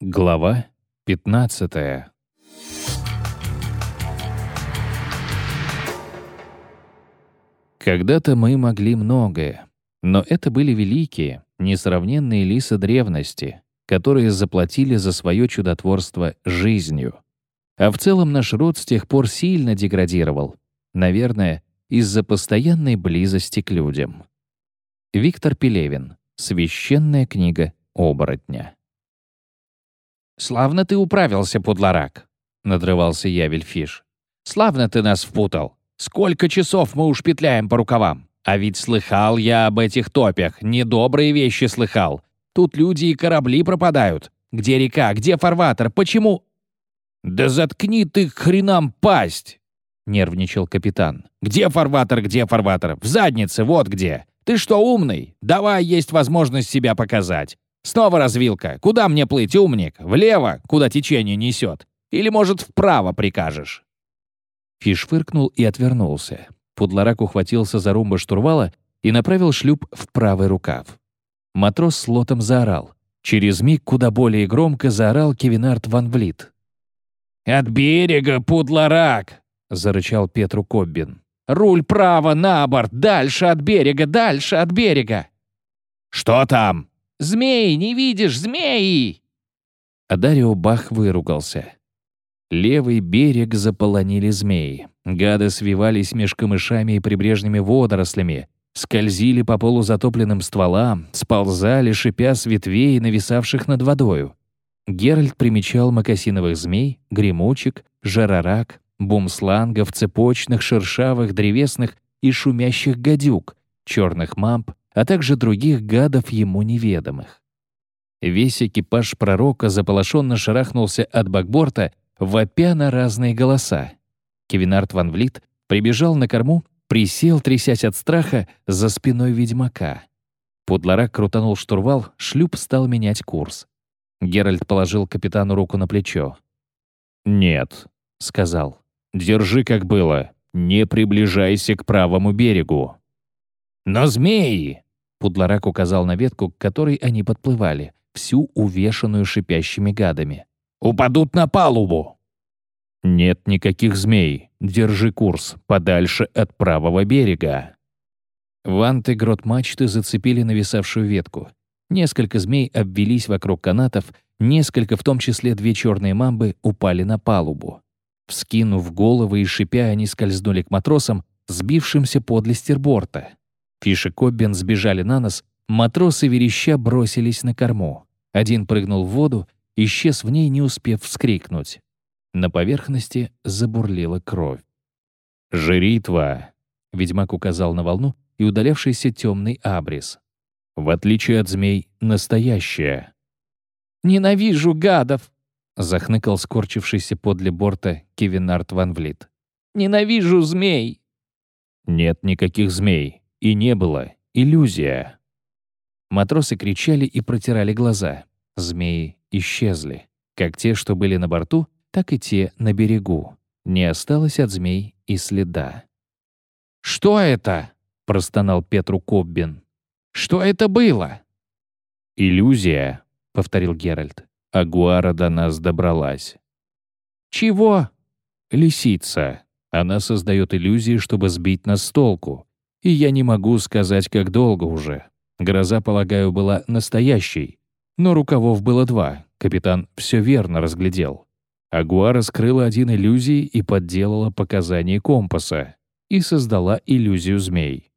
Глава 15 Когда-то мы могли многое, но это были великие, несравненные лисы древности, которые заплатили за свое чудотворство жизнью. А в целом наш род с тех пор сильно деградировал, наверное, из-за постоянной близости к людям. Виктор Пелевин. Священная книга оборотня. «Славно ты управился, подларак», — надрывался Явельфиш. «Славно ты нас впутал. Сколько часов мы уж петляем по рукавам. А ведь слыхал я об этих топях, недобрые вещи слыхал. Тут люди и корабли пропадают. Где река, где фарватер, почему...» «Да заткни ты к хренам пасть!» — нервничал капитан. «Где фарватер, где фарватер? В заднице, вот где! Ты что, умный? Давай есть возможность себя показать. Снова развилка. Куда мне плыть, умник? Влево, куда течение несет? Или, может, вправо прикажешь?» Фиш фыркнул и отвернулся. Пудларак ухватился за румбы штурвала и направил шлюп в правый рукав. Матрос с лотом заорал. Через миг куда более громко заорал Кевинард Ван Влит. «От берега, Пудларак!» — зарычал Петру Коббин. «Руль право на борт! Дальше от берега! Дальше от берега!» «Что там?» «Змеи! Не видишь? Змеи!» А Дарио Бах выругался. Левый берег заполонили змеи. Гады свивались меж камышами и прибрежными водорослями, скользили по полузатопленным стволам, сползали, шипя с ветвей, нависавших над водою. Геральт примечал макосиновых змей, гремучек, жарорак, бумслангов, цепочных, шершавых, древесных и шумящих гадюк, черных мамп, а также других гадов ему неведомых. Весь экипаж пророка заполошенно шарахнулся от бакборта, вопя на разные голоса. Кевинард Ван Влит прибежал на корму, присел, трясясь от страха, за спиной ведьмака. Подларак крутанул штурвал, шлюп стал менять курс. Геральт положил капитану руку на плечо. «Нет», — сказал, — «держи как было, не приближайся к правому берегу». «Но змеи!» Пудларак указал на ветку, к которой они подплывали, всю увешанную шипящими гадами. «Упадут на палубу!» «Нет никаких змей. Держи курс, подальше от правого берега». Ванты грот мачты зацепили нависавшую ветку. Несколько змей обвелись вокруг канатов, несколько, в том числе две черные мамбы, упали на палубу. Вскинув головы и шипя, они скользнули к матросам, сбившимся подле стерборта. Фиш и Коббин сбежали на нос, матросы вереща бросились на корму. Один прыгнул в воду, исчез в ней, не успев вскрикнуть. На поверхности забурлила кровь. «Жритва!» — ведьмак указал на волну и удалявшийся темный абрис. «В отличие от змей, настоящая». «Ненавижу гадов!» — захныкал скорчившийся подле борта Кевинард Ван Влит. «Ненавижу змей!» «Нет никаких змей. И не было. Иллюзия. Матросы кричали и протирали глаза. Змеи исчезли. Как те, что были на борту, так и те на берегу. Не осталось от змей и следа. «Что это?» — простонал Петру Коббин. «Что это было?» «Иллюзия», — повторил Геральт. «Агуара до нас добралась». «Чего?» «Лисица. Она создает иллюзии, чтобы сбить нас с толку. И я не могу сказать, как долго уже. Гроза, полагаю, была настоящей. Но рукавов было два. Капитан все верно разглядел. Агуара скрыла один иллюзии и подделала показания компаса. И создала иллюзию змей.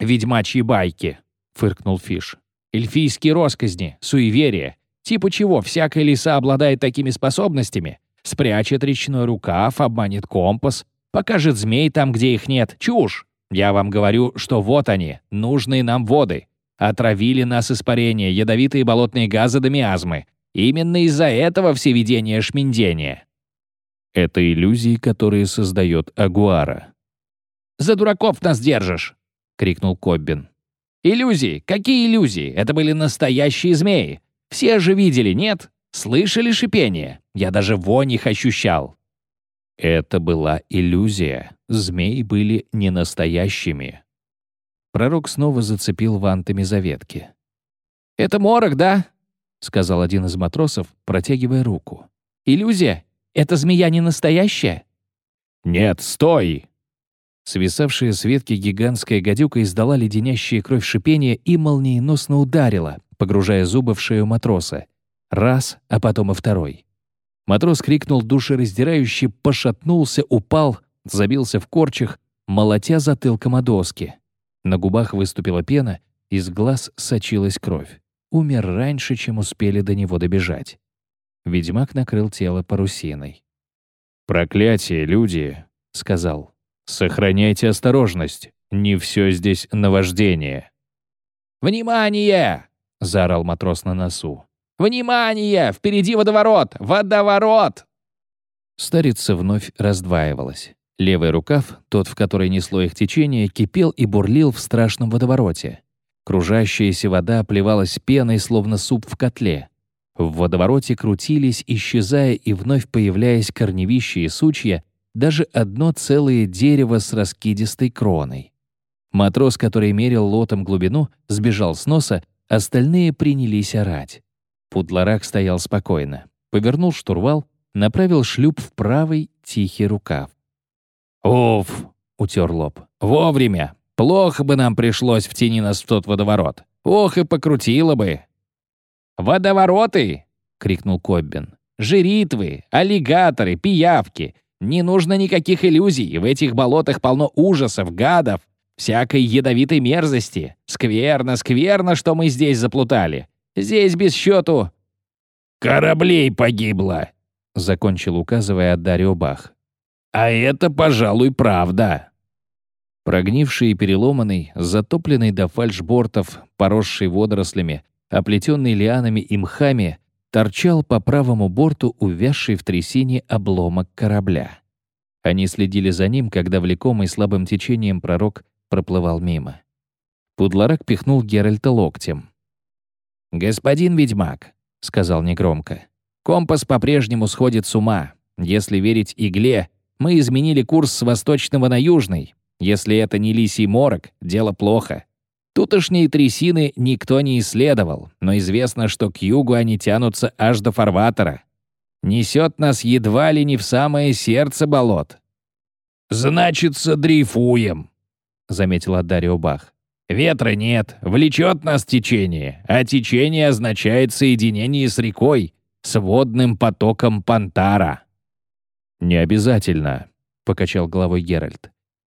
«Ведьмачьи байки», — фыркнул Фиш. «Эльфийские росказни, суеверия. Типа чего, всякая лиса обладает такими способностями? Спрячет речной рукав, обманет компас, покажет змей там, где их нет. Чушь! Я вам говорю, что вот они, нужные нам воды. Отравили нас испарения, ядовитые болотные газы да миазмы. Именно из-за этого все видения шминдения. Это иллюзии, которые создает Агуара. «За дураков нас держишь!» — крикнул Коббин. «Иллюзии? Какие иллюзии? Это были настоящие змеи. Все же видели, нет? Слышали шипение? Я даже вонь их ощущал. Это была иллюзия. Змеи были не настоящими. Пророк снова зацепил вантами за ветки. «Это морок, да?» — сказал один из матросов, протягивая руку. «Иллюзия? Эта змея не настоящая?» «Нет, стой!» Свисавшая с ветки гигантская гадюка издала леденящее кровь шипение и молниеносно ударила, погружая зубы в шею матроса. Раз, а потом и второй. Матрос крикнул душераздирающе, пошатнулся, упал, забился в корчах, молотя затылком о доски. На губах выступила пена, из глаз сочилась кровь. Умер раньше, чем успели до него добежать. Ведьмак накрыл тело парусиной. «Проклятие, люди!» — сказал. «Сохраняйте осторожность. Не все здесь наваждение». «Внимание!» — заорал матрос на носу. «Внимание! Впереди водоворот! Водоворот!» Старица вновь раздваивалась. Левый рукав, тот, в который несло их течение, кипел и бурлил в страшном водовороте. Кружащаяся вода плевалась пеной, словно суп в котле. В водовороте крутились, исчезая и вновь появляясь корневища и сучья, даже одно целое дерево с раскидистой кроной. Матрос, который мерил лотом глубину, сбежал с носа, остальные принялись орать. Пудларак стоял спокойно, повернул штурвал, направил шлюп в правый тихий рукав. «Уф!» — утер лоб. «Вовремя! Плохо бы нам пришлось втяни нас в тот водоворот. Ох, и покрутило бы!» «Водовороты!» — крикнул Коббин. «Жиритвы, аллигаторы, пиявки. Не нужно никаких иллюзий. В этих болотах полно ужасов, гадов, всякой ядовитой мерзости. Скверно, скверно, что мы здесь заплутали. Здесь без счету...» «Кораблей погибло!» — закончил, указывая Дарио Бах. «А это, пожалуй, правда!» Прогнивший и переломанный, затопленный до фальшбортов, поросший водорослями, оплетенный лианами и мхами, торчал по правому борту увязший в трясине обломок корабля. Они следили за ним, когда влекомый слабым течением пророк проплывал мимо. Пудларак пихнул Геральта локтем. «Господин ведьмак», — сказал негромко, — «компас по-прежнему сходит с ума. Если верить игле, мы изменили курс с восточного на южный. Если это не лисий морок, дело плохо. Тутошние трясины никто не исследовал, но известно, что к югу они тянутся аж до фарватера. Несет нас едва ли не в самое сердце болот. «Значится, дрейфуем», — заметил Дарио Бах. Ветра нет, влечет нас течение, а течение означает соединение с рекой, с водным потоком Пантара». «Не обязательно», — покачал головой Геральт.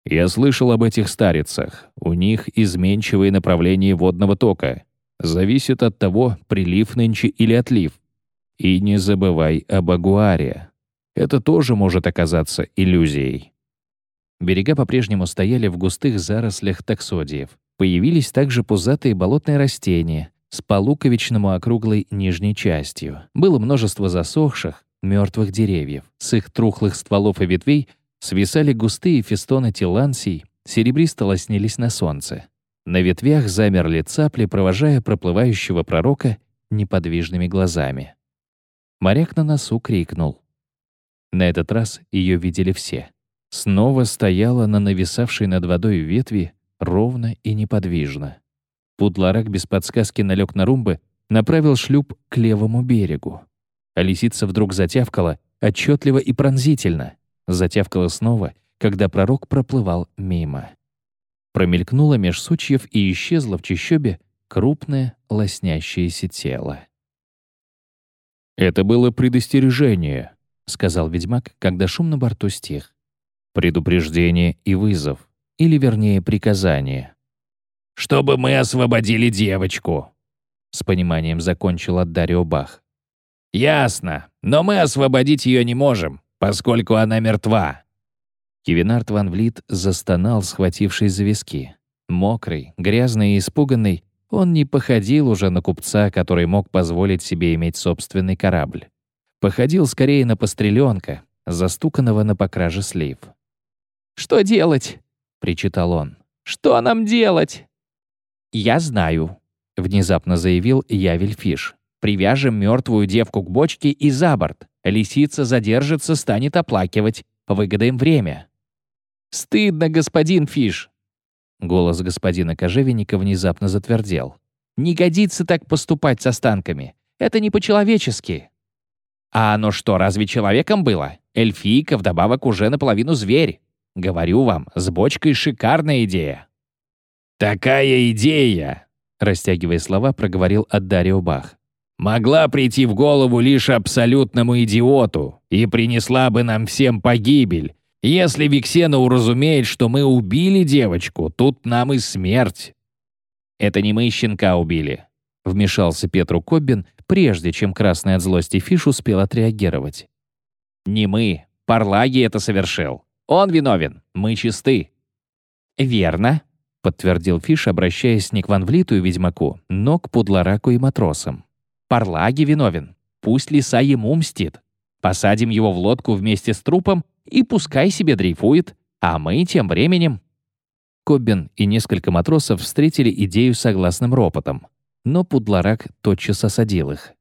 «Я слышал об этих старицах. У них изменчивые направления водного тока. Зависит от того, прилив нынче или отлив. И не забывай об агуаре. Это тоже может оказаться иллюзией». Берега по-прежнему стояли в густых зарослях таксодиев. Появились также пузатые болотные растения с полуковичному округлой нижней частью. Было множество засохших, мертвых деревьев. С их трухлых стволов и ветвей свисали густые фестоны тилансий, серебристо лоснились на солнце. На ветвях замерли цапли, провожая проплывающего пророка неподвижными глазами. Моряк на носу крикнул. На этот раз ее видели все. Снова стояла на нависавшей над водой ветви ровно и неподвижно. Пудларак без подсказки налег на румбы, направил шлюп к левому берегу. А лисица вдруг затявкала, отчетливо и пронзительно. Затявкала снова, когда пророк проплывал мимо. Промелькнуло меж сучьев и исчезло в чащобе крупное лоснящееся тело. «Это было предостережение», — сказал ведьмак, когда шум на борту стих. «Предупреждение и вызов или, вернее, приказание. «Чтобы мы освободили девочку», — с пониманием закончил Дарио Бах. «Ясно, но мы освободить ее не можем, поскольку она мертва». Кивинард Ван Влит застонал, схватившись за виски. Мокрый, грязный и испуганный, он не походил уже на купца, который мог позволить себе иметь собственный корабль. Походил скорее на постреленка, застуканного на покраже слив. «Что делать?» — причитал он. «Что нам делать?» «Я знаю», — внезапно заявил Явель Фиш. «Привяжем мертвую девку к бочке и за борт. Лисица задержится, станет оплакивать. Выгадаем время». «Стыдно, господин Фиш!» Голос господина Кожевенника внезапно затвердел. «Не годится так поступать с останками. Это не по-человечески». «А оно что, разве человеком было? Эльфийка вдобавок уже наполовину зверь. Говорю вам, с бочкой шикарная идея». «Такая идея!» — растягивая слова, проговорил Аддарио Бах. «Могла прийти в голову лишь абсолютному идиоту и принесла бы нам всем погибель. Если Виксена уразумеет, что мы убили девочку, тут нам и смерть». «Это не мы щенка убили», — вмешался Петру Коббин, прежде чем красный от злости Фиш успел отреагировать. «Не мы. Парлаги это совершил. Он виновен. Мы чисты». «Верно», — подтвердил Фиш, обращаясь не к Ван Влиту и Ведьмаку, но к Пудлараку и матросам. «Парлаги виновен. Пусть лиса ему мстит. Посадим его в лодку вместе с трупом и пускай себе дрейфует, а мы тем временем...» Коббин и несколько матросов встретили идею согласным ропотом, но Пудларак тотчас осадил их.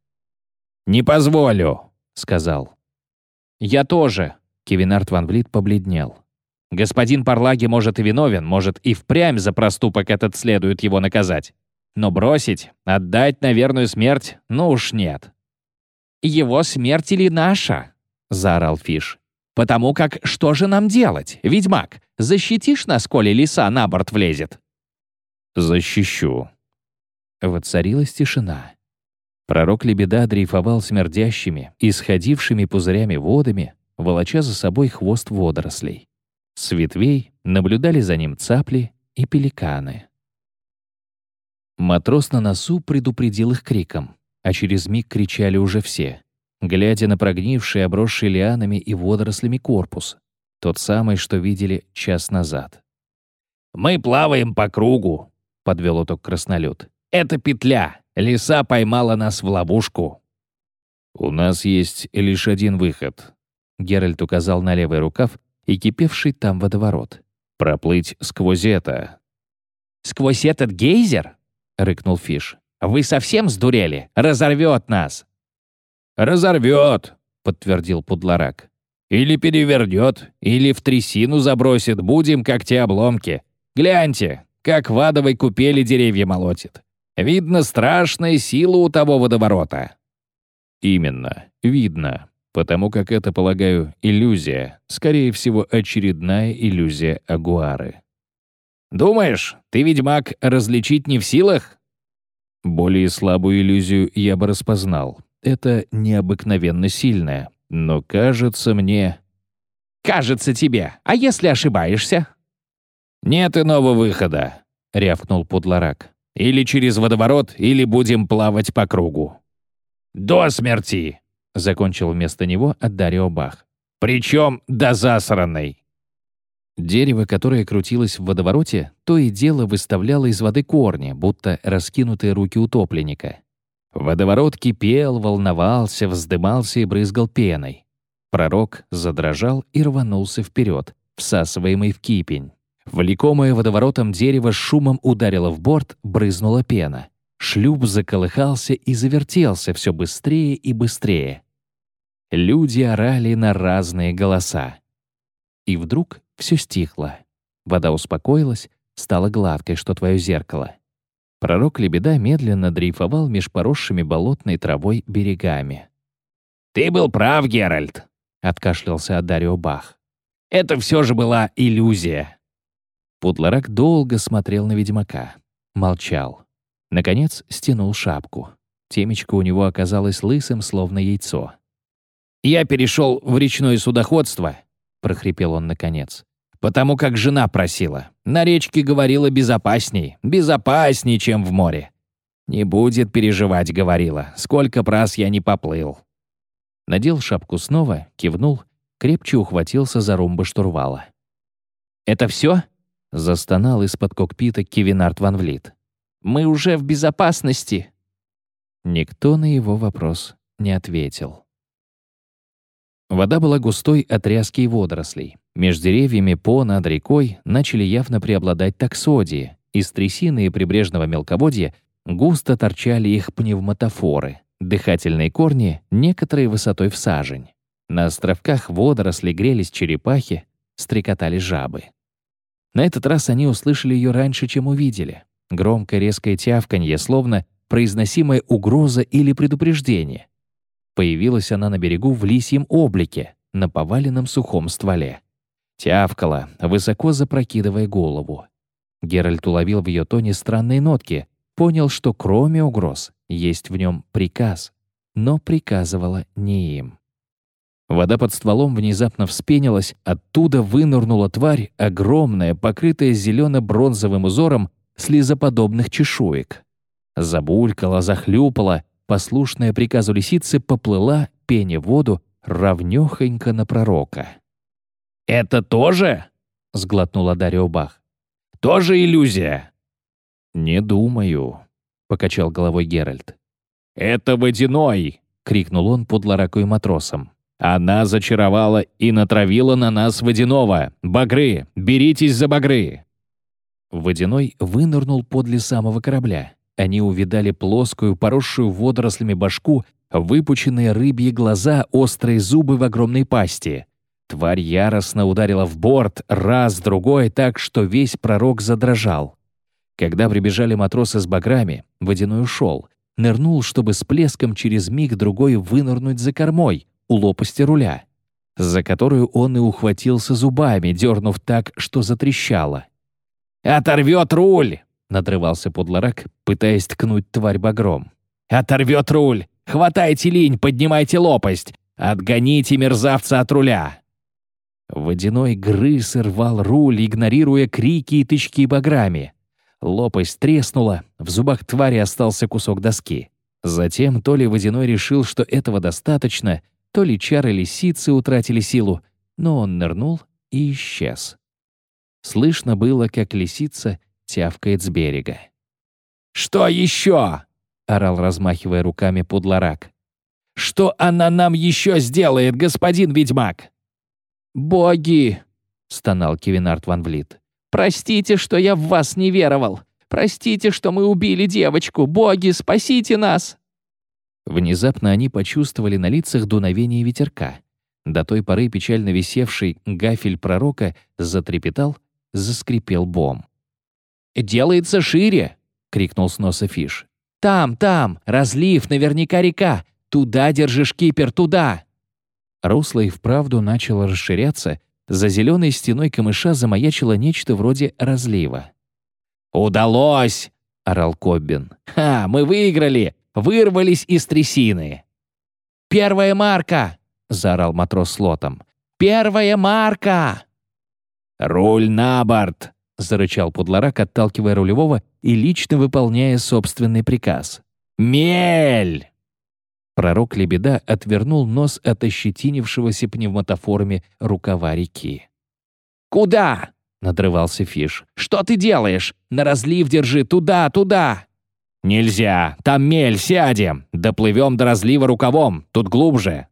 «Не позволю», — сказал. «Я тоже», — Кевинард Ван Влит побледнел. «Господин Парлаги может и виновен, может и впрямь за проступок этот следует его наказать. Но бросить, отдать на верную смерть, ну уж нет». «Его смерть или наша?» — заорал Фиш. «Потому как что же нам делать, ведьмак? Защитишь нас, коли лиса на борт влезет?» «Защищу», Воцарилась тишина. Пророк Лебеда дрейфовал смердящими, исходившими пузырями водами, волоча за собой хвост водорослей. С ветвей наблюдали за ним цапли и пеликаны. Матрос на носу предупредил их криком, а через миг кричали уже все, глядя на прогнивший, обросший лианами и водорослями корпус, тот самый, что видели час назад. «Мы плаваем по кругу», — подвел итог краснолюд. Это петля. Лиса поймала нас в ловушку. У нас есть лишь один выход. Геральт указал на левый рукав и кипевший там водоворот. Проплыть сквозь это. «Сквозь этот гейзер?» — рыкнул Фиш. «Вы совсем сдурели? Разорвет нас!» «Разорвет!» — подтвердил Пудларак. «Или перевернет, или в трясину забросит. Будем, как те обломки. Гляньте, как в адовой купели деревья молотит. Видно, страшная сила у того водоворота». «Именно, видно, потому как это, полагаю, иллюзия, скорее всего, очередная иллюзия Агуары». «Думаешь, ты, ведьмак, различить не в силах?» Более слабую иллюзию я бы распознал. Это необыкновенно сильная, но кажется мне... «Кажется тебе. А если ошибаешься?» «Нет иного выхода», — рявкнул Пудларак. Или через водоворот, или будем плавать по кругу». «До смерти!» — закончил вместо него Дарио Бах. «Причем до засранной!» Дерево, которое крутилось в водовороте, то и дело выставляло из воды корни, будто раскинутые руки утопленника. Водоворот кипел, волновался, вздымался и брызгал пеной. Пророк задрожал и рванулся вперед, всасываемый в кипень. Влекомое водоворотом дерево шумом ударило в борт, брызнула пена. Шлюп заколыхался и завертелся все быстрее и быстрее. Люди орали на разные голоса. И вдруг все стихло. Вода успокоилась, стала гладкой, что твое зеркало. Пророк Лебеда медленно дрейфовал меж поросшими болотной травой берегами. «Ты был прав, Геральт», — откашлялся Адарио Бах. «Это все же была иллюзия. Пудларак долго смотрел на ведьмака. Молчал. Наконец стянул шапку. Темечко у него оказалось лысым, словно яйцо. «Я перешел в речное судоходство», — прохрипел он наконец. «Потому как жена просила. На речке говорила безопасней. Безопасней, чем в море. «Не будет переживать», — говорила. «Сколько раз я не поплыл». Надел шапку снова, кивнул, крепче ухватился за румбы штурвала. «Это все?» Застонал из-под кокпита Кевинард Ван Влит. «Мы уже в безопасности!» Никто на его вопрос не ответил. Вода была густой от тряски и водорослей. Между деревьями по над рекой начали явно преобладать таксодии. Из трясины и прибрежного мелководья густо торчали их пневмотофоры, дыхательные корни, некоторые высотой в сажень. На островках водорослей грелись черепахи, стрекотали жабы. На этот раз они услышали ее раньше, чем увидели. Громкое резкое тявканье, словно произносимая угроза или предупреждение. Появилась она на берегу в лисьем облике, на поваленном сухом стволе. Тявкала, высоко запрокидывая голову. Геральт уловил в ее тоне странные нотки, понял, что кроме угроз есть в нем приказ, но приказывала не им. Вода под стволом внезапно вспенилась, оттуда вынырнула тварь, огромная, покрытая зелено-бронзовым узором слизоподобных чешуек. Забулькала, захлюпала, послушная приказу лисицы поплыла, пеня воду, равнёхонько на пророка. «Это тоже?» — сглотнула Дарио Бах. «Тоже иллюзия?» «Не думаю», — покачал головой Геральт. «Это водяной!» — крикнул он под лараку и матросом. «Она зачаровала и натравила на нас водяного! Багры! Беритесь за багры!» Водяной вынырнул подле самого корабля. Они увидали плоскую, поросшую водорослями башку, выпученные рыбьи глаза, острые зубы в огромной пасти. Тварь яростно ударила в борт, раз, другой, так, что весь пророк задрожал. Когда прибежали матросы с баграми, водяной ушел, нырнул, чтобы с плеском через миг-другой вынырнуть за кормой, у лопасти руля, за которую он и ухватился зубами, дернув так, что затрещало. «Оторвет руль!» — надрывался подлорак, пытаясь ткнуть тварь багром. «Оторвет руль! Хватайте линь, поднимайте лопасть! Отгоните мерзавца от руля!» Водяной грыз и рвал руль, игнорируя крики и тычки баграми. Лопасть треснула, в зубах твари остался кусок доски. Затем то ли Водяной решил, что этого достаточно, то ли чары лисицы утратили силу, но он нырнул и исчез. Слышно было, как лисица тявкает с берега. «Что еще?» — орал, размахивая руками подлорак. «Что она нам еще сделает, господин ведьмак?» «Боги!» — стонал Кевинард Ван Влит. «Простите, что я в вас не веровал. Простите, что мы убили девочку. Боги, спасите нас!» Внезапно они почувствовали на лицах дуновение ветерка. До той поры печально висевший гафель пророка затрепетал, заскрипел бом. «Делается шире!» — крикнул с носа Фиш. «Там, там! Разлив, наверняка река! Туда держи шкипер, туда!» Русло и вправду начало расширяться, за зеленой стеной камыша замаячило нечто вроде разлива. «Удалось!» — орал Коббин. «Ха, мы выиграли! Вырвались из трясины!» «Первая марка!» — заорал матрос с лотом. «Первая марка!» «Руль на борт!» — зарычал Пудларак, отталкивая рулевого и лично выполняя собственный приказ. «Мель!» Пророк Лебеда отвернул нос от ощетинившегося пневмотоформе рукава реки. «Куда?» — надрывался Фиш. «Что ты делаешь? На разлив держи, туда, туда!» «Нельзя! Там мель, сядем! Доплывем до разлива рукавом, тут глубже!»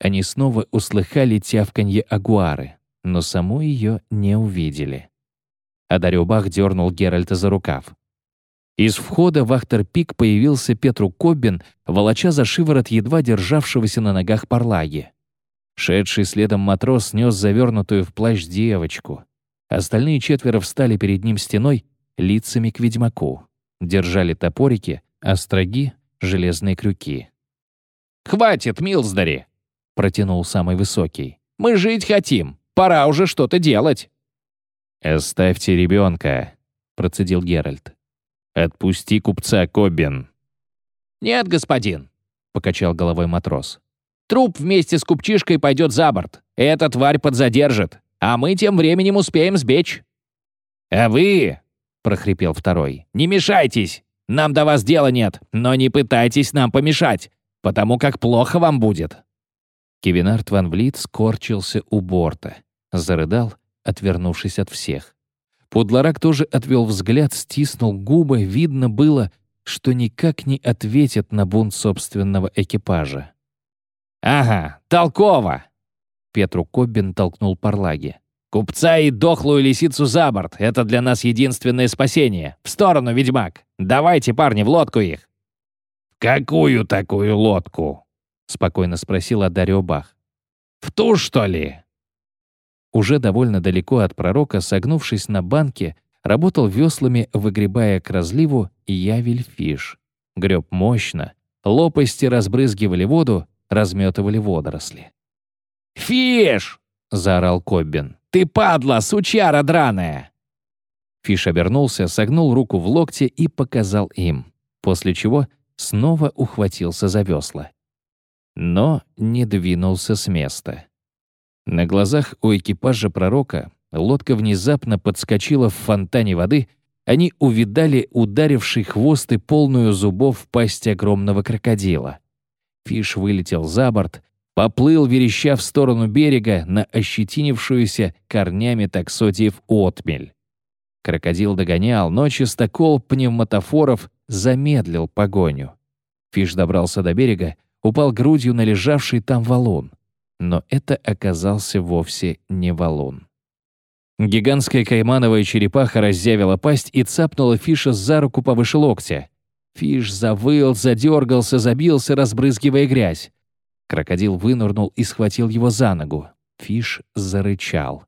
Они снова услыхали тявканье агуары, но саму ее не увидели. Адарюбах дернул Геральта за рукав. Из входа в Ахтер-Пик появился Петру Коббин, волоча за шиворот едва державшегося на ногах парлаги. Шедший следом матрос нес завернутую в плащ девочку. Остальные четверо встали перед ним стеной, лицами к ведьмаку. Держали топорики, остроги, железные крюки. «Хватит, Милздари!» — протянул самый высокий. «Мы жить хотим. Пора уже что-то делать». «Оставьте ребенка», — процедил Геральт. «Отпусти купца, Коббин». «Нет, господин», — покачал головой матрос. «Труп вместе с купчишкой пойдет за борт. Эта тварь подзадержит, а мы тем временем успеем сбечь». «А вы», — прохрипел второй, — «не мешайтесь. Нам до вас дела нет, но не пытайтесь нам помешать, потому как плохо вам будет». Кевинард Ван Влит скорчился у борта, зарыдал, отвернувшись от всех. Подларак тоже отвел взгляд, стиснул губы, видно было, что никак не ответит на бунт собственного экипажа. «Ага, толково!» Петру Коббин толкнул парлаги. «Купца и дохлую лисицу за борт — это для нас единственное спасение. В сторону, ведьмак! Давайте, парни, в лодку их!» «Какую такую лодку?» — спокойно спросил Адарио Бах. «В ту, что ли?» Уже довольно далеко от пророка, согнувшись на банке, работал веслами, выгребая к разливу Явель Фиш. греб мощно, лопасти разбрызгивали воду, разметывали водоросли. «Фиш!» — заорал Коббин. «Ты падла, сучара драная!» Фиш обернулся, согнул руку в локте и показал им, после чего снова ухватился за весла. Но не двинулся с места. На глазах у экипажа пророка лодка внезапно подскочила в фонтане воды, они увидали ударивший хвост и полную зубов пасть огромного крокодила. Фиш вылетел за борт, поплыл, вереща в сторону берега на ощетинившуюся корнями таксотиев отмель. Крокодил догонял, но чистокол пневматофоров замедлил погоню. Фиш добрался до берега, упал грудью на лежавший там валун. Но это оказался вовсе не валун. Гигантская каймановая черепаха разъявила пасть и цапнула Фиша за руку повыше локтя. Фиш завыл, задергался, забился, разбрызгивая грязь. Крокодил вынырнул и схватил его за ногу. Фиш зарычал.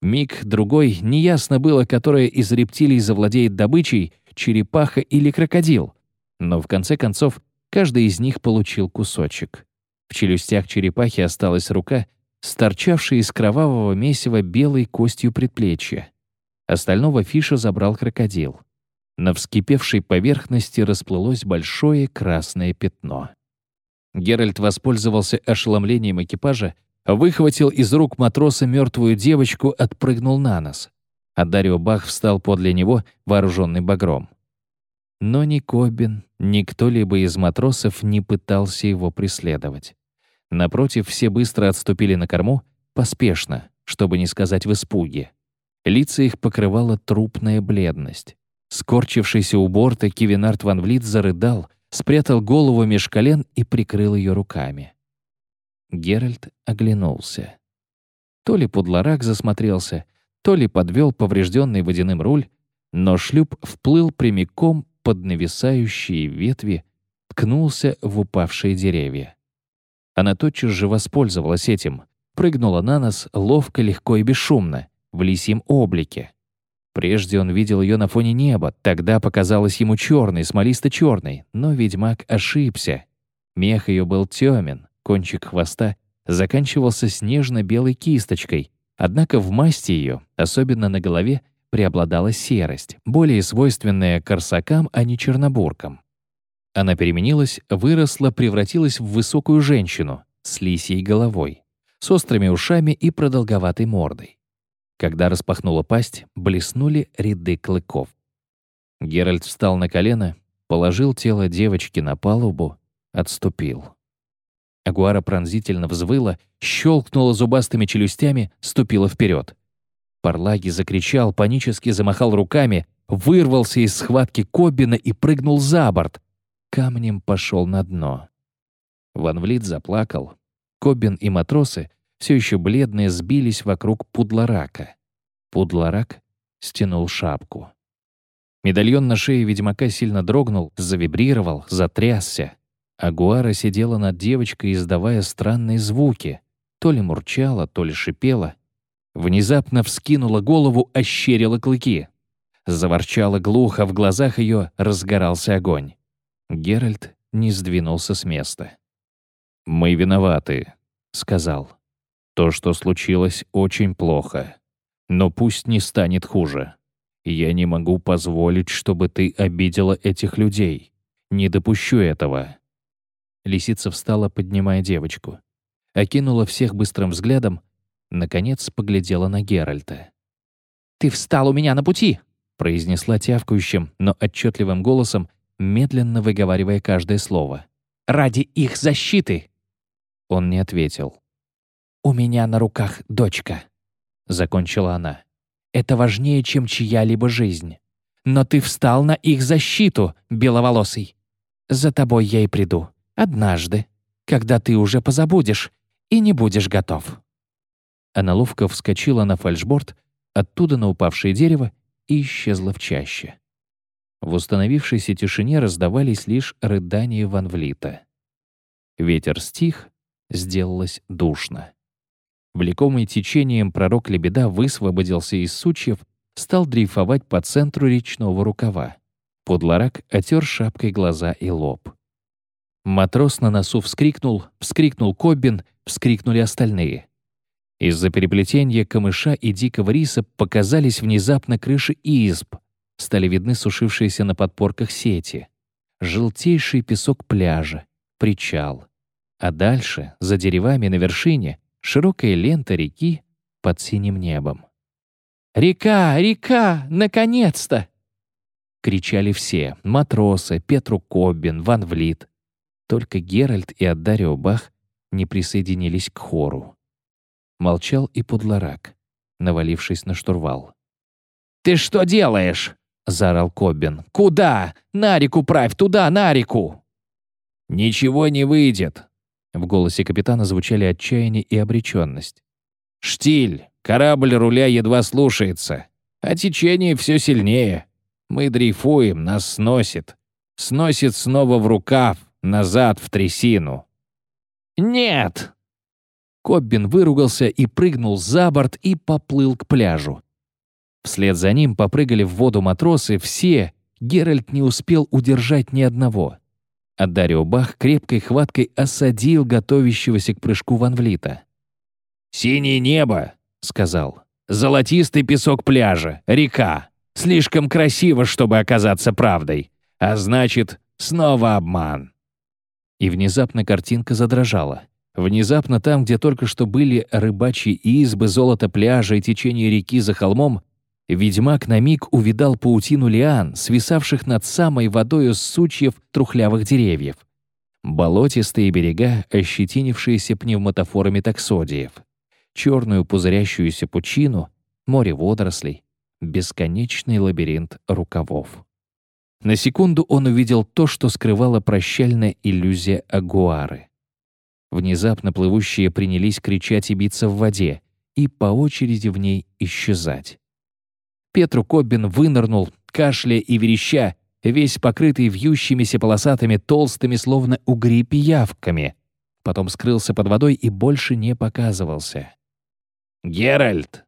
Миг другой неясно было, которая из рептилий завладеет добычей, черепаха или крокодил. Но в конце концов каждый из них получил кусочек. В челюстях черепахи осталась рука, сторчавшая из кровавого месива белой костью предплечья. Остального фиша забрал крокодил. На вскипевшей поверхности расплылось большое красное пятно. Геральт воспользовался ошеломлением экипажа выхватил из рук матроса мертвую девочку, отпрыгнул на нос. А Дарио Бах встал подле него, вооруженный багром. Но ни Кобин, ни кто-либо из матросов не пытался его преследовать. Напротив, все быстро отступили на корму, поспешно, чтобы не сказать в испуге. Лица их покрывала трупная бледность. Скорчившийся у борта Кивинард Ван Влит зарыдал, спрятал голову меж колен и прикрыл ее руками. Геральт оглянулся. То ли подларак засмотрелся, то ли подвел поврежденный водяным руль, но шлюп вплыл прямиком под нависающие ветви, ткнулся в упавшие деревья. Она тотчас же воспользовалась этим, прыгнула на нас ловко, легко и бесшумно, в лисьем облике. Прежде он видел ее на фоне неба, тогда показалось ему черной, смолисто-черной, но ведьмак ошибся. Мех ее был темен, Кончик хвоста заканчивался снежно-белой кисточкой, однако в масти ее, особенно на голове, преобладала серость, более свойственная корсакам, а не чернобуркам. Она переменилась, выросла, превратилась в высокую женщину с лисьей головой, с острыми ушами и продолговатой мордой. Когда распахнула пасть, блеснули ряды клыков. Геральт встал на колено, положил тело девочки на палубу, отступил. Агуара пронзительно взвыла, щелкнула зубастыми челюстями, ступила вперед. Парлаги закричал, панически замахал руками, вырвался из схватки Коббина и прыгнул за борт. Камнем пошел на дно. Ван Влит заплакал. Коббин и матросы, все еще бледные, сбились вокруг пудларака. Пудларак стянул шапку. Медальон на шее ведьмака сильно дрогнул, завибрировал, затрясся. Агуара сидела над девочкой, издавая странные звуки. То ли мурчала, то ли шипела. Внезапно вскинула голову, ощерила клыки. Заворчала глухо, в глазах ее разгорался огонь. Геральт не сдвинулся с места. «Мы виноваты», — сказал. «То, что случилось, очень плохо. Но пусть не станет хуже. Я не могу позволить, чтобы ты обидела этих людей. Не допущу этого. Лисица встала, поднимая девочку. Окинула всех быстрым взглядом, наконец поглядела на Геральта. «Ты встал у меня на пути!» произнесла тявкающим, но отчетливым голосом, медленно выговаривая каждое слово. «Ради их защиты!» Он не ответил. «У меня на руках дочка», — закончила она. «Это важнее, чем чья-либо жизнь. Но ты встал на их защиту, беловолосый. За тобой я и приду. Однажды, когда ты уже позабудешь и не будешь готов». Она ловко вскочила на фальшборд, оттуда на упавшее дерево и исчезла в чаще. В установившейся тишине раздавались лишь рыдания Ван Влита. Ветер стих, сделалось душно. Влекомый течением пророк Лебеда высвободился из сучьев, стал дрейфовать по центру речного рукава. Подларак отер шапкой глаза и лоб. Матрос на носу вскрикнул, вскрикнул Коббин, вскрикнули остальные. Из-за переплетения камыша и дикого риса показались внезапно крыши изб, стали видны сушившиеся на подпорках сети, желтейший песок пляжа, причал. А дальше, за деревами на вершине, широкая лента реки под синим небом. «Река! Река! Наконец-то!» Кричали все — матросы, Петру Коббин, Ван Влит. Только Геральт и Аддарио Бах не присоединились к хору. Молчал и Пудларак, навалившись на штурвал. «Ты что делаешь?» — заорал Коббин. «Куда? На реку правь, туда, на реку!» «Ничего не выйдет!» В голосе капитана звучали отчаяние и обреченность. «Штиль! Корабль руля едва слушается, а течение все сильнее. Мы дрейфуем, нас сносит. Сносит снова в рукав, назад в трясину». «Нет!» Коббин выругался и прыгнул за борт и поплыл к пляжу. Вслед за ним попрыгали в воду матросы все, Геральт не успел удержать ни одного. А Дарио Бах крепкой хваткой осадил готовящегося к прыжку Ван Влита. «Синее небо!» — сказал. «Золотистый песок пляжа, река. Слишком красиво, чтобы оказаться правдой. А значит, снова обман». И внезапно картинка задрожала. Внезапно там, где только что были рыбачьи избы, золото пляжа и течение реки за холмом, ведьмак на миг увидал паутину лиан, свисавших над самой водою сучьев трухлявых деревьев. Болотистые берега, ощетинившиеся пневмотофорами таксодиев черную пузырящуюся пучину, море водорослей, бесконечный лабиринт рукавов. На секунду он увидел то, что скрывала прощальная иллюзия агуары. Внезапно плывущие принялись кричать и биться в воде, и по очереди в ней исчезать. Петру Коббин вынырнул, кашляя и вереща, весь покрытый вьющимися полосатыми толстыми, словно угри пиявками. Потом скрылся под водой и больше не показывался. «Геральт!»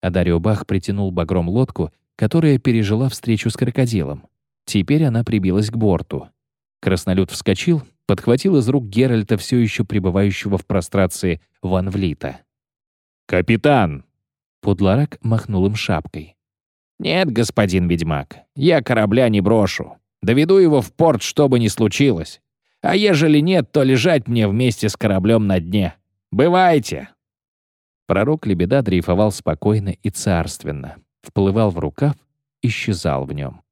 Адарио Бах притянул багром лодку, которая пережила встречу с крокодилом. Теперь она прибилась к борту. Краснолюд вскочил, подхватил из рук Геральта, все еще пребывающего в прострации Ван Влита. «Капитан!» Пудларак махнул им шапкой. «Нет, господин ведьмак, я корабля не брошу. Доведу его в порт, что бы ни случилось. А ежели нет, то лежать мне вместе с кораблем на дне. Бывайте!» Пророк Лебеда дрейфовал спокойно и царственно, вплывал в рукав, исчезал в нем.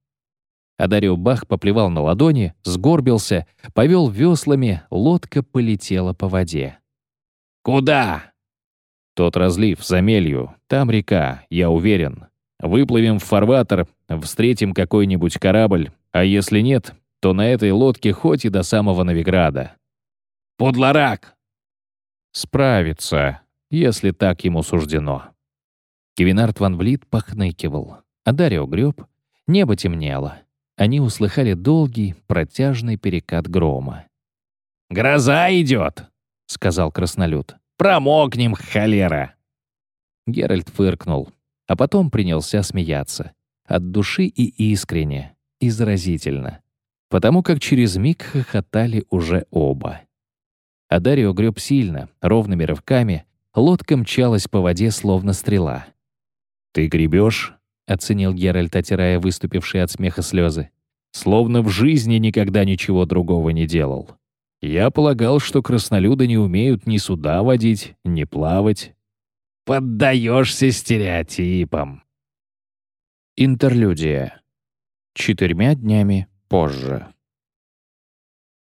Адарио Бах поплевал на ладони, сгорбился, повел веслами, лодка полетела по воде. «Куда?» «Тот разлив, за мелью. Там река, я уверен. Выплывем в фарватер, встретим какой-нибудь корабль, а если нет, то на этой лодке хоть и до самого Новиграда». «Подларак!» «Справится», если так ему суждено. Кевинард Ван Влит похныкивал, а Дарио греб. Небо темнело. Они услыхали долгий, протяжный перекат грома. «Гроза идет!» — сказал краснолюд. «Промокнем, холера!» Геральт фыркнул, а потом принялся смеяться. От души и искренне, и заразительно. Потому как через миг хохотали уже оба. А Дарио греб сильно, ровными рывками, Лодка мчалась по воде, словно стрела. «Ты гребешь?» — оценил Геральт, отирая выступившие от смеха слезы. «Словно в жизни никогда ничего другого не делал. Я полагал, что краснолюды не умеют ни суда водить, ни плавать». «Поддаешься стереотипам!» Интерлюдия. Четырьмя днями позже.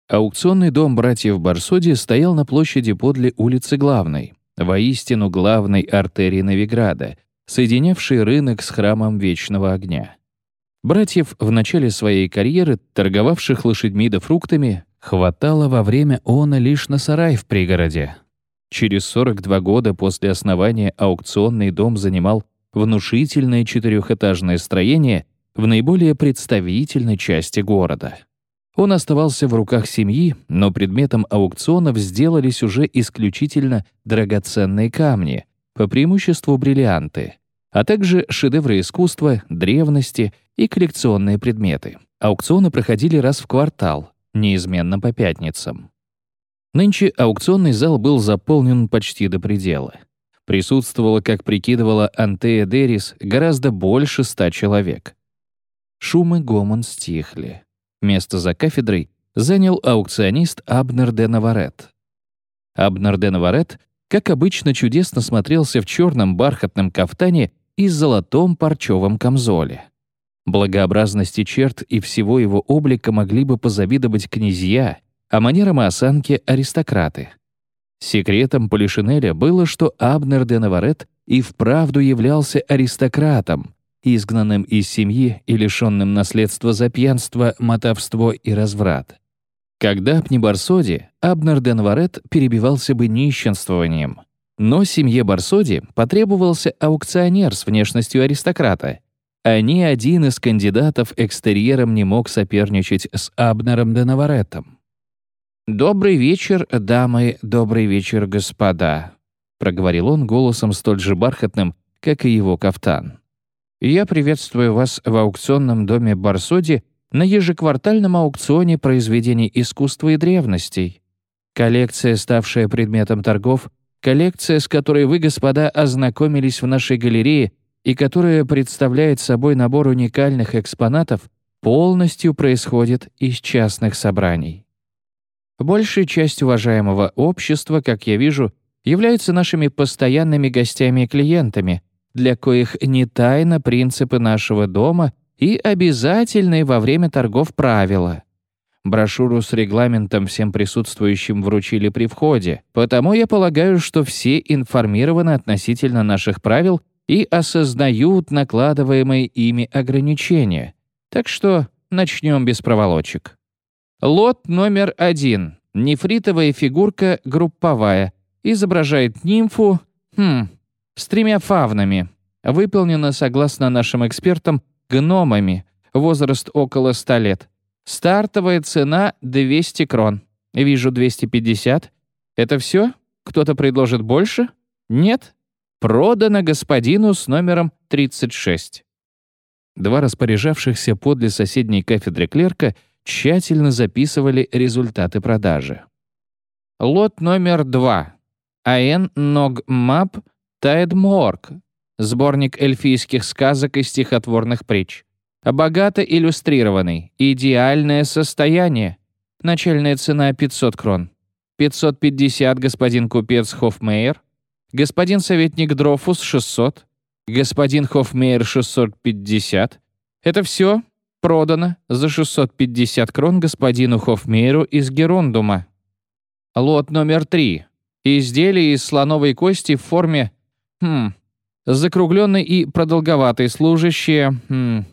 Аукционный дом братьев Барсоди стоял на площади подле улицы Главной, воистину главной артерии Новиграда, соединявшей рынок с храмом Вечного Огня. Братьев в начале своей карьеры, торговавших лошадьми да фруктами, хватало во время она лишь на сарай в пригороде. Через 42 года после основания аукционный дом занимал внушительное четырехэтажное строение в наиболее представительной части города. Он оставался в руках семьи, но предметом аукционов сделались уже исключительно драгоценные камни, по преимуществу бриллианты, а также шедевры искусства, древности, и коллекционные предметы. Аукционы проходили раз в квартал, неизменно по пятницам. Нынче аукционный зал был заполнен почти до предела. Присутствовало, как прикидывала Антея Дерис, гораздо больше ста человек. Шум и гомон стихли. Место за кафедрой занял аукционист Абнер де Наварет. Абнер де Наварет, как обычно, чудесно смотрелся в черном бархатном кафтане и золотом парчевом камзоле. Благообразности черт и всего его облика могли бы позавидовать князья, а манерам и осанке — аристократы. Секретом Полишинеля было, что Абнер де Наварет и вправду являлся аристократом, изгнанным из семьи и лишенным наследства за пьянство, мотовство и разврат. Когда б не Барсоди, Абнер де Наварет перебивался бы нищенствованием. Но семье Барсоди потребовался аукционер с внешностью аристократа, а ни один из кандидатов экстерьером не мог соперничать с Абнером де Наваретом. «Добрый вечер, дамы, добрый вечер, господа», — проговорил он голосом столь же бархатным, как и его кафтан. «Я приветствую вас в аукционном доме Барсоди на ежеквартальном аукционе произведений искусства и древностей. Коллекция, ставшая предметом торгов, коллекция, с которой вы, господа, ознакомились в нашей галерее и которая представляет собой набор уникальных экспонатов, полностью происходит из частных собраний. Большая часть уважаемого общества, как я вижу, являются нашими постоянными гостями и клиентами, для коих не тайно принципы нашего дома и обязательные во время торгов правила. Брошюру с регламентом всем присутствующим вручили при входе, потому я полагаю, что все информированы относительно наших правил и осознают накладываемые ими ограничения. Так что начнем без проволочек. Лот номер один. Нефритовая фигурка групповая. Изображает нимфу, хм, с тремя фавнами. Выполнена, согласно нашим экспертам, гномами, возраст около 100 лет. Стартовая цена 200 крон. Вижу 250. Это все? Кто-то предложит больше? Нет? Продано господину с номером 36. Два распоряжавшихся подле соседней кафедры клерка тщательно записывали результаты продажи. Лот номер 2. АН Ног Мап Таэдморг Сборник эльфийских сказок и стихотворных притч. Богато иллюстрированный. Идеальное состояние. Начальная цена 500 крон. 550 господин купец Хофмейер. Господин советник Дрофус 600. Господин Хофмейер 650. Это все продано за 650 крон господину Хофмейеру из Герундума. Лот номер 3. Изделие из слоновой кости в форме... Хм, Закругленный и продолговатый, служащие... Хм,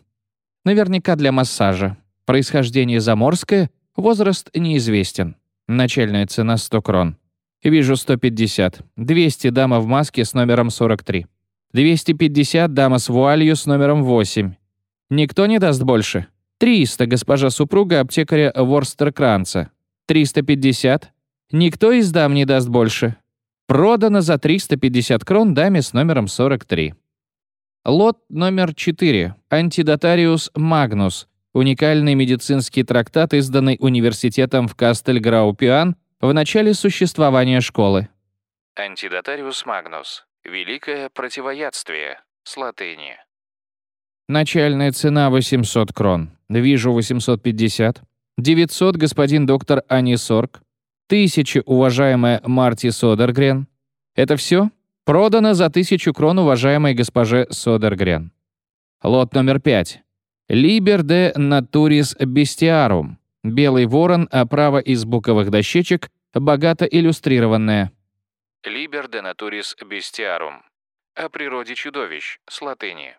наверняка для массажа. Происхождение заморское, возраст неизвестен. Начальная цена 100 крон. Вижу 150. 200 дама в маске с номером 43. 250 дама с вуалью с номером 8. Никто не даст больше. 300 госпожа супруга аптекаря Ворстеркранца. 350. Никто из дам не даст больше. Продано за 350 крон даме с номером 43. Лот номер 4. Антидотариус Магнус. Уникальный медицинский трактат, изданный университетом в Кастельграупиан в начале существования школы. Антидотариус Магнус. Великое противоядствие. С латыни. Начальная цена 800 крон. Вижу 850. 900 господин доктор Анисорг. Тысячи, уважаемая Марти Содергрен. Это все? Продано за тысячу крон уважаемой госпоже Содергрен. Лот номер пять. Либер де натурис бестиарум. Белый ворон, оправа из буковых дощечек, богато иллюстрированная. Либер де натурис бестиарум. О природе чудовищ, с латыни.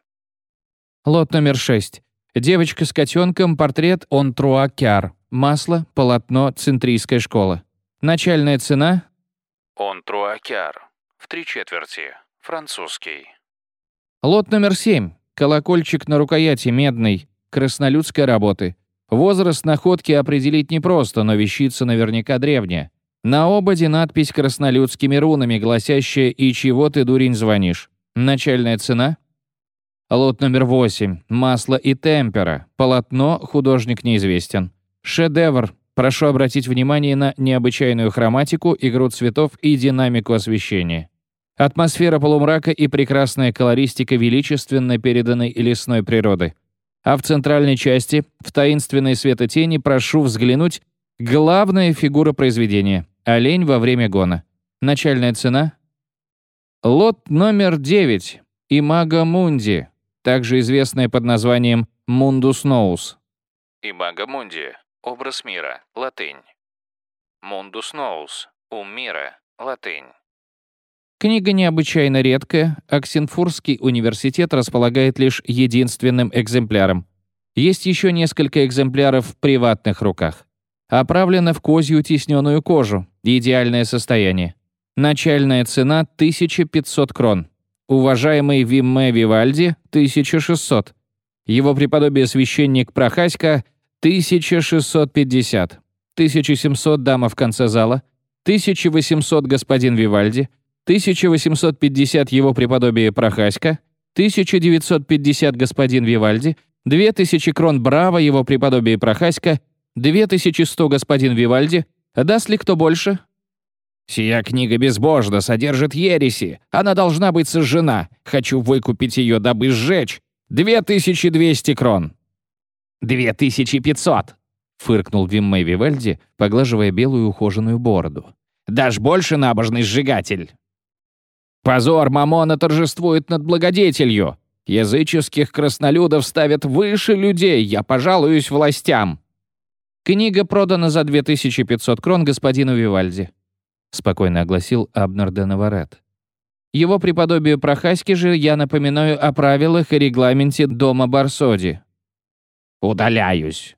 Лот номер шесть. Девочка с котенком, портрет он Труакяр. Масло, полотно, центрийская школа. Начальная цена? Он труакяр. В три четверти. Французский. Лот номер семь. Колокольчик на рукояти медный. Краснолюдской работы. Возраст находки определить непросто, но вещица наверняка древняя. На ободе надпись краснолюдскими рунами, гласящая «И чего ты, дурень, звонишь?» Начальная цена? Лот номер 8. Масло и темпера. Полотно. Художник неизвестен. Шедевр. Прошу обратить внимание на необычайную хроматику, игру цветов и динамику освещения. Атмосфера полумрака и прекрасная колористика величественно переданной лесной природы. А в центральной части, в таинственной светотени, прошу взглянуть главная фигура произведения — олень во время гона. Начальная цена — лот номер 9 «Имага Мунди», также известная под названием «Мундус Ноус». «Имага Мунди» — образ мира, латынь. «Мундус Ноус» — ум мира, латынь. Книга необычайно редкая, Оксенфурский университет располагает лишь единственным экземпляром. Есть еще несколько экземпляров в приватных руках. Оправлена в козью тисненную кожу, идеальное состояние. Начальная цена — 1500 крон. Уважаемый Вимме Вивальди — 1600. Его преподобие священник Прохаська — 1650. 1700 дама в конце зала, 1800 господин Вивальди — 1850 его преподобие Прохаська, 1950 господин Вивальди, 2000 крон Браво его преподобие Прохаська, 2100 господин Вивальди. Даст ли кто больше? «Сия книга безбожна, содержит ереси. Она должна быть сожжена. Хочу выкупить ее, дабы сжечь. 2200 крон». «2500», — фыркнул Вимме Вивальди, поглаживая белую ухоженную бороду. «Дашь больше, набожный сжигатель?» Позор Мамона торжествует над благодетелью. Языческих краснолюдов ставят выше людей. Я пожалуюсь властям». «Книга продана за 2500 крон господину Вивальди», — спокойно огласил Абнер де Наварет. «Его преподобию Прохаське же я напоминаю о правилах и регламенте дома Барсоди». «Удаляюсь».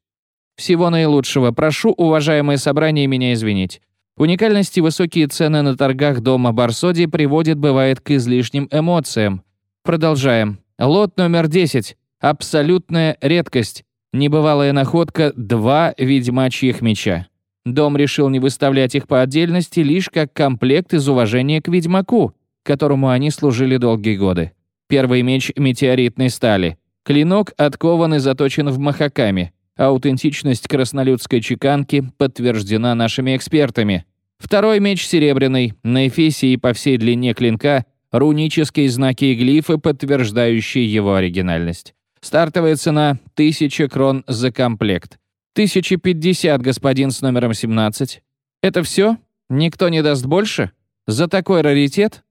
«Всего наилучшего. Прошу, уважаемое собрание, меня извинить. Уникальности высокие цены на торгах дома Барсоди приводят, бывает, к излишним эмоциям. Продолжаем. Лот номер 10. Абсолютная редкость. Небывалая находка — два ведьмачьих меча. Дом решил не выставлять их по отдельности лишь как комплект из уважения к ведьмаку, которому они служили долгие годы. Первый меч метеоритной стали. Клинок откован и заточен в махакаме. Аутентичность краснолюдской чеканки подтверждена нашими экспертами. Второй меч серебряный, на эфесе и по всей длине клинка рунические знаки и глифы, подтверждающие его оригинальность. Стартовая цена — 1000 крон за комплект. 1050, господин с номером 17. Это все? Никто не даст больше? За такой раритет?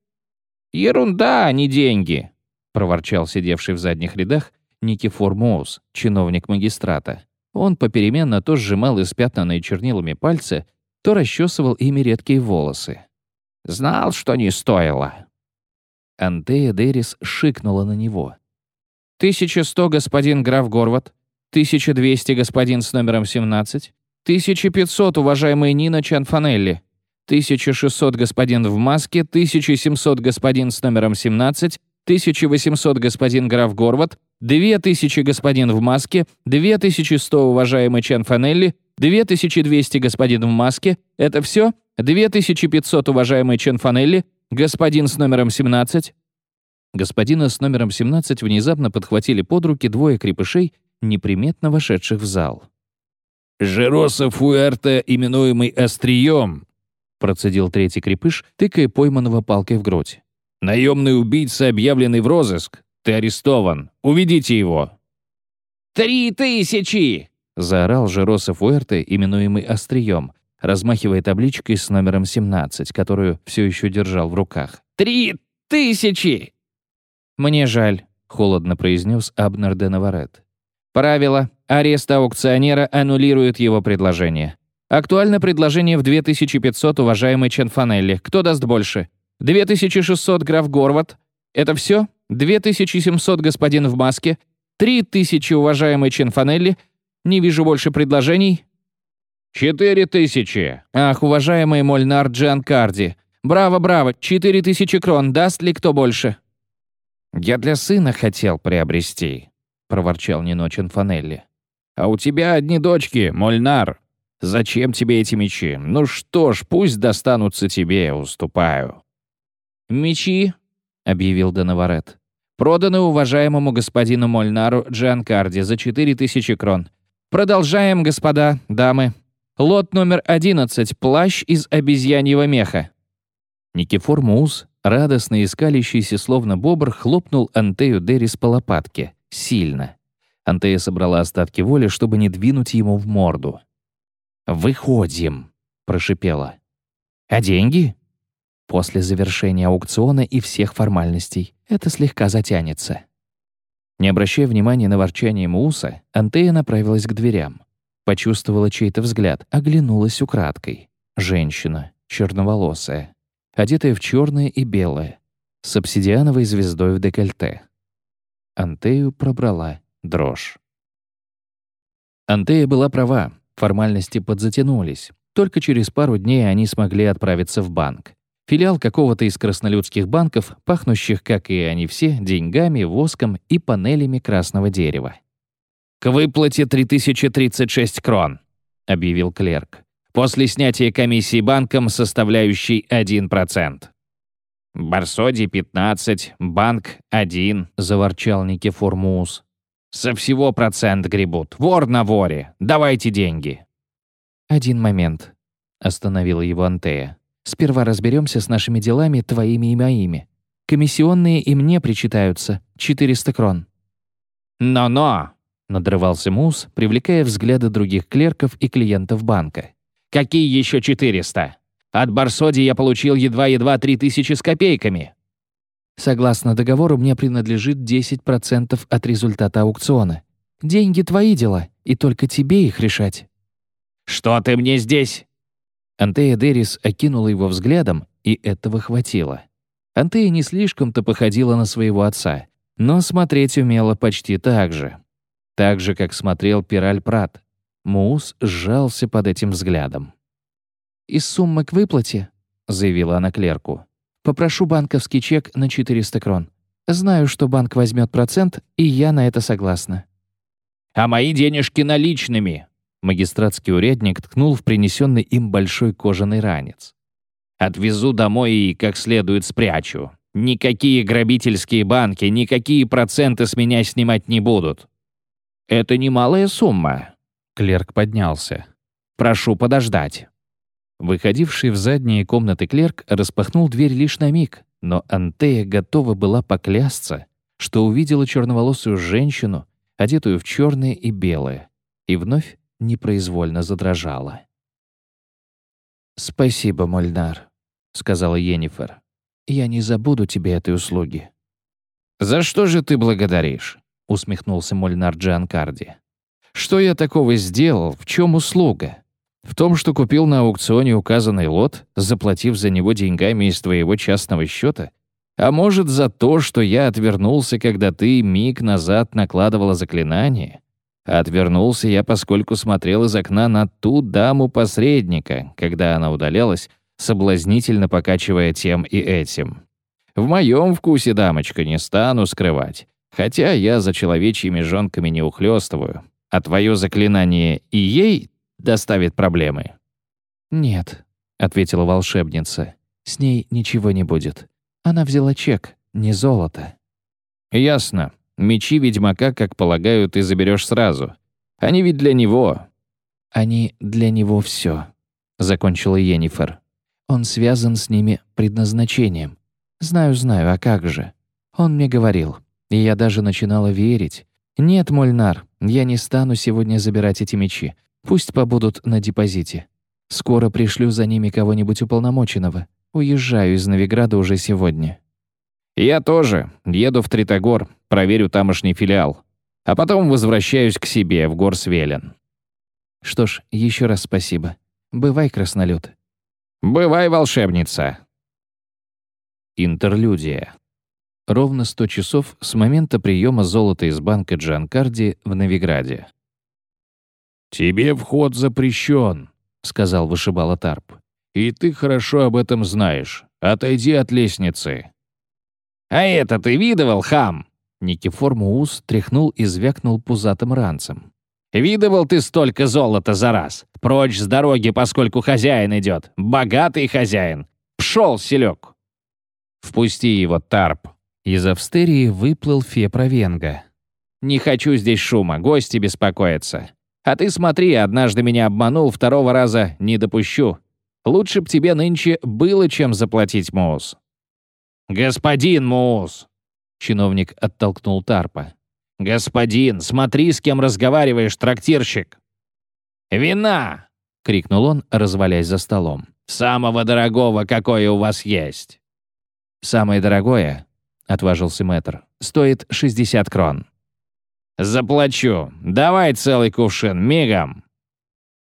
Ерунда, а не деньги, проворчал сидевший в задних рядах Никифор Моус, чиновник магистрата. Он попеременно то сжимал испятнанные чернилами пальцы, то расчесывал ими редкие волосы. «Знал, что не стоило». Антея Дерис шикнула на него. «1100, господин граф Горват. 1200, господин с номером 17. 1500, уважаемый Нина Чанфанелли. 1600, господин в маске. 1700, господин с номером 17. 1800, господин граф Горват. 2000 господин в маске, 2100 уважаемый Чен Фанелли, 2200 господин в маске. Это все? 2500 уважаемый Чен Фанелли, господин с номером 17. Господина с номером 17 внезапно подхватили под руки двое крепышей, неприметно вошедших в зал. «Жероса Фуэрте, именуемый Острием», процедил третий крепыш, тыкая пойманного палкой в грудь. «Наемный убийца, объявленный в розыск. Ты арестован. Уведите его!» «Три тысячи!» — заорал Жероса Фуэрте, именуемый Острием, размахивая табличкой с номером 17, которую все еще держал в руках. «Три тысячи!» «Мне жаль», — холодно произнес Абнер де Наварет. «Правило. Арест аукционера аннулирует его предложение. Актуально предложение в 2500, уважаемый Ченфанелли. Кто даст больше? 2600, граф Горват. Это все? 2700 господин в маске, 3000 уважаемый Ченфанелли, не вижу больше предложений. Четыре тысячи. Ах, уважаемый Мольнар Джанкарди. Браво, браво, четыре тысячи крон, даст ли кто больше? Я для сына хотел приобрести, проворчал Нино Ченфанелли. А у тебя одни дочки, Мольнар. Зачем тебе эти мечи? Ну что ж, пусть достанутся тебе, уступаю. Мечи, объявил Денаварет. Проданы уважаемому господину Мольнару Джанкарди за 4000 крон. Продолжаем, господа, дамы. Лот номер 11. Плащ из обезьяньего меха. Никифор Муз, радостно искалящийся словно бобр, хлопнул Антею Дерис по лопатке. Сильно. Антея собрала остатки воли, чтобы не двинуть ему в морду. «Выходим», — прошипела. «А деньги?» После завершения аукциона и всех формальностей это слегка затянется. Не обращая внимания на ворчание Мууса, Антея направилась к дверям. Почувствовала чей-то взгляд, оглянулась украдкой. Женщина, черноволосая, одетая в черное и белое, с обсидиановой звездой в декольте. Антею пробрала дрожь. Антея была права, формальности подзатянулись. Только через пару дней они смогли отправиться в банк. Филиал какого-то из краснолюдских банков, пахнущих, как и они все, деньгами, воском и панелями красного дерева. «К выплате 3036 крон», — объявил клерк. «После снятия комиссии банком, составляющей 1%. «Барсоди 15, банк 1», — заворчал Никифор Муус. «Со всего процент гребут. Вор на воре. Давайте деньги». «Один момент», — остановила его Антея. Сперва разберемся с нашими делами, твоими и моими. Комиссионные и мне причитаются. 400 крон». «Но-но!» — надрывался Мус, привлекая взгляды других клерков и клиентов банка. «Какие еще 400? От Барсоди я получил едва-едва 3000 с копейками». «Согласно договору, мне принадлежит 10% от результата аукциона. Деньги твои дела, и только тебе их решать». «Что ты мне здесь?» Антея Дерис окинула его взглядом, и этого хватило. Антея не слишком-то походила на своего отца, но смотреть умела почти так же. Так же, как смотрел Пираль Прат. Муус сжался под этим взглядом. «Из суммы к выплате», — заявила она клерку, «попрошу банковский чек на 400 крон. Знаю, что банк возьмет процент, и я на это согласна». «А мои денежки наличными», Магистратский урядник ткнул в принесенный им большой кожаный ранец. «Отвезу домой и как следует спрячу. Никакие грабительские банки, никакие проценты с меня снимать не будут». «Это немалая сумма», — клерк поднялся. «Прошу подождать». Выходивший в задние комнаты клерк распахнул дверь лишь на миг, но Антея готова была поклясться, что увидела черноволосую женщину, одетую в черное и белое, и вновь непроизвольно задрожала. «Спасибо, Мольнар», — сказала Йеннифер. «Я не забуду тебе этой услуги». «За что же ты благодаришь?» — усмехнулся Мольнар Джанкарди. «Что я такого сделал? В чем услуга? В том, что купил на аукционе указанный лот, заплатив за него деньгами из твоего частного счета? А может, за то, что я отвернулся, когда ты миг назад накладывала заклинание? Отвернулся я, поскольку смотрел из окна на ту даму-посредника, когда она удалялась, соблазнительно покачивая тем и этим. В моем вкусе, дамочка, не стану скрывать. Хотя я за человечьими жонками не ухлёстываю. А твое заклинание и ей доставит проблемы? «Нет», — ответила волшебница. «С ней ничего не будет. Она взяла чек, не золото». «Ясно. Мечи ведьмака, как полагаю, ты заберешь сразу. Они ведь для него». «Они для него все», — закончила Йеннифер. «Он связан с ними предназначением. Знаю, знаю, а как же? Он мне говорил, и я даже начинала верить. Нет, Мольнар, я не стану сегодня забирать эти мечи. Пусть побудут на депозите. Скоро пришлю за ними кого-нибудь уполномоченного. Уезжаю из Новиграда уже сегодня». «Я тоже. Еду в Тритогор, проверю тамошний филиал. А потом возвращаюсь к себе в Горсвелен». «Что ж, еще раз спасибо. Бывай, краснолюд». «Бывай, волшебница». Интерлюдия. Ровно 100 часов с момента приема золота из банка Джанкарди в Новиграде. «Тебе вход запрещен», — сказал вышибала Тарп. «И ты хорошо об этом знаешь. Отойди от лестницы». «А это ты видывал, хам?» Никифор Муус тряхнул и звякнул пузатым ранцем. «Видывал ты столько золота за раз? Прочь с дороги, поскольку хозяин идет. Богатый хозяин. Пшел, селек!» «Впусти его, Тарп!» Из австерии выплыл Фепровенга. «Не хочу здесь шума, гости беспокоятся. А ты смотри, однажды меня обманул, второго раза не допущу. Лучше б тебе нынче было чем заплатить, Моус». «Господин Моус!» Чиновник оттолкнул Тарпа. «Господин, смотри, с кем разговариваешь, трактирщик!» «Вина!» — крикнул он, развалясь за столом. «Самого дорогого, какое у вас есть!» «Самое дорогое», — отважился мэтр, — «стоит 60 крон». «Заплачу. Давай целый кувшин, мигом!»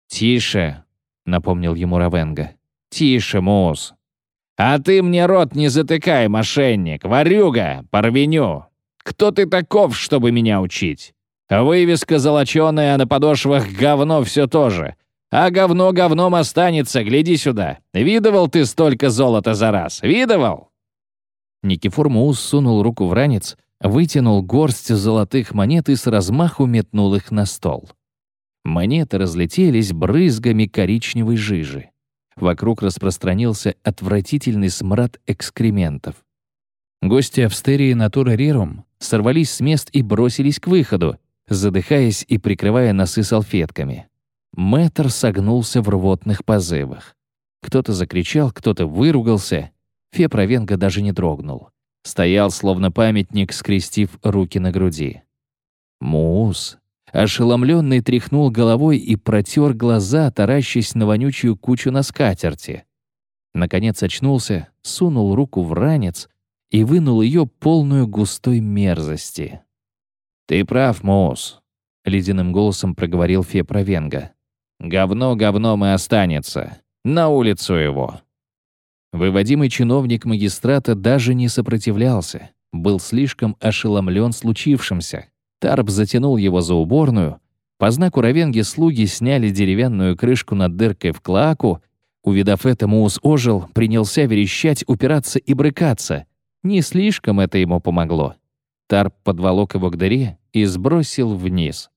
«Тише», — напомнил ему Равенга. «Тише, Мус». «А ты мне рот не затыкай, мошенник, ворюга, порвеню. Кто ты таков, чтобы меня учить? Вывеска золоченая, а на подошвах говно все тоже. А говно говном останется, гляди сюда. Видывал ты столько золота за раз? Видывал?» Никифор Мус сунул руку в ранец, вытянул горсть золотых монет и с размаху метнул их на стол. Монеты разлетелись брызгами коричневой жижи. Вокруг распространился отвратительный смрад экскрементов. Гости Австерии Натура Рерум сорвались с мест и бросились к выходу, задыхаясь и прикрывая носы салфетками. Мэтр согнулся в рвотных позывах. Кто-то закричал, кто-то выругался. Фепровенко даже не дрогнул. Стоял, словно памятник, скрестив руки на груди. Муус, ошеломленный, тряхнул головой и протер глаза, таращась на вонючую кучу на скатерти. Наконец очнулся, сунул руку в ранец и вынул ее полную густой мерзости. «Ты прав, Моус», — ледяным голосом проговорил Фепровенга. «Говно говном и останется. На улицу его». Выводимый чиновник магистрата даже не сопротивлялся, был слишком ошеломлен случившимся. Тарп затянул его за уборную. По знаку Равенги слуги сняли деревянную крышку над дыркой в клоаку. Увидав это, Муус ожил, принялся верещать, упираться и брыкаться. Не слишком это ему помогло. Тарп подволок его к дыре и сбросил вниз.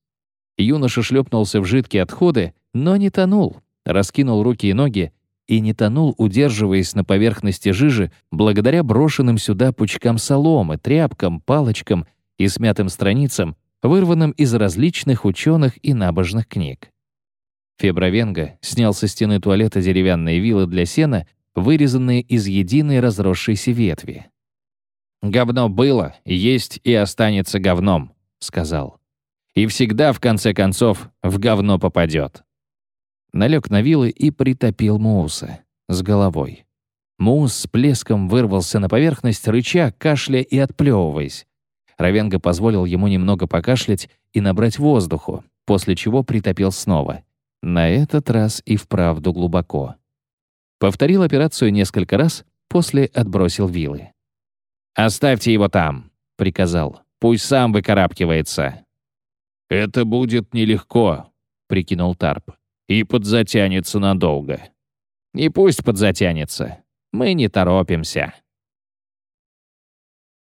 Юноша шлепнулся в жидкие отходы, но не тонул, раскинул руки и ноги и не тонул, удерживаясь на поверхности жижи благодаря брошенным сюда пучкам соломы, тряпкам, палочкам и смятым страницам, вырванным из различных ученых и набожных книг. Фебровенго снял со стены туалета деревянные вилы для сена, вырезанные из единой разросшейся ветви. «Говно было, есть и останется говном», — сказал. «И всегда, в конце концов, в говно попадет» налег на вилы и притопил Мууса с головой. Муус с плеском вырвался на поверхность, рыча, кашля и отплевываясь. Равенга позволил ему немного покашлять и набрать воздуху, после чего притопил снова. На этот раз и вправду глубоко. Повторил операцию несколько раз, после отбросил вилы. «Оставьте его там», — приказал. «Пусть сам выкарабкивается». «Это будет нелегко», — прикинул Тарп и подзатянется надолго. И пусть подзатянется. Мы не торопимся.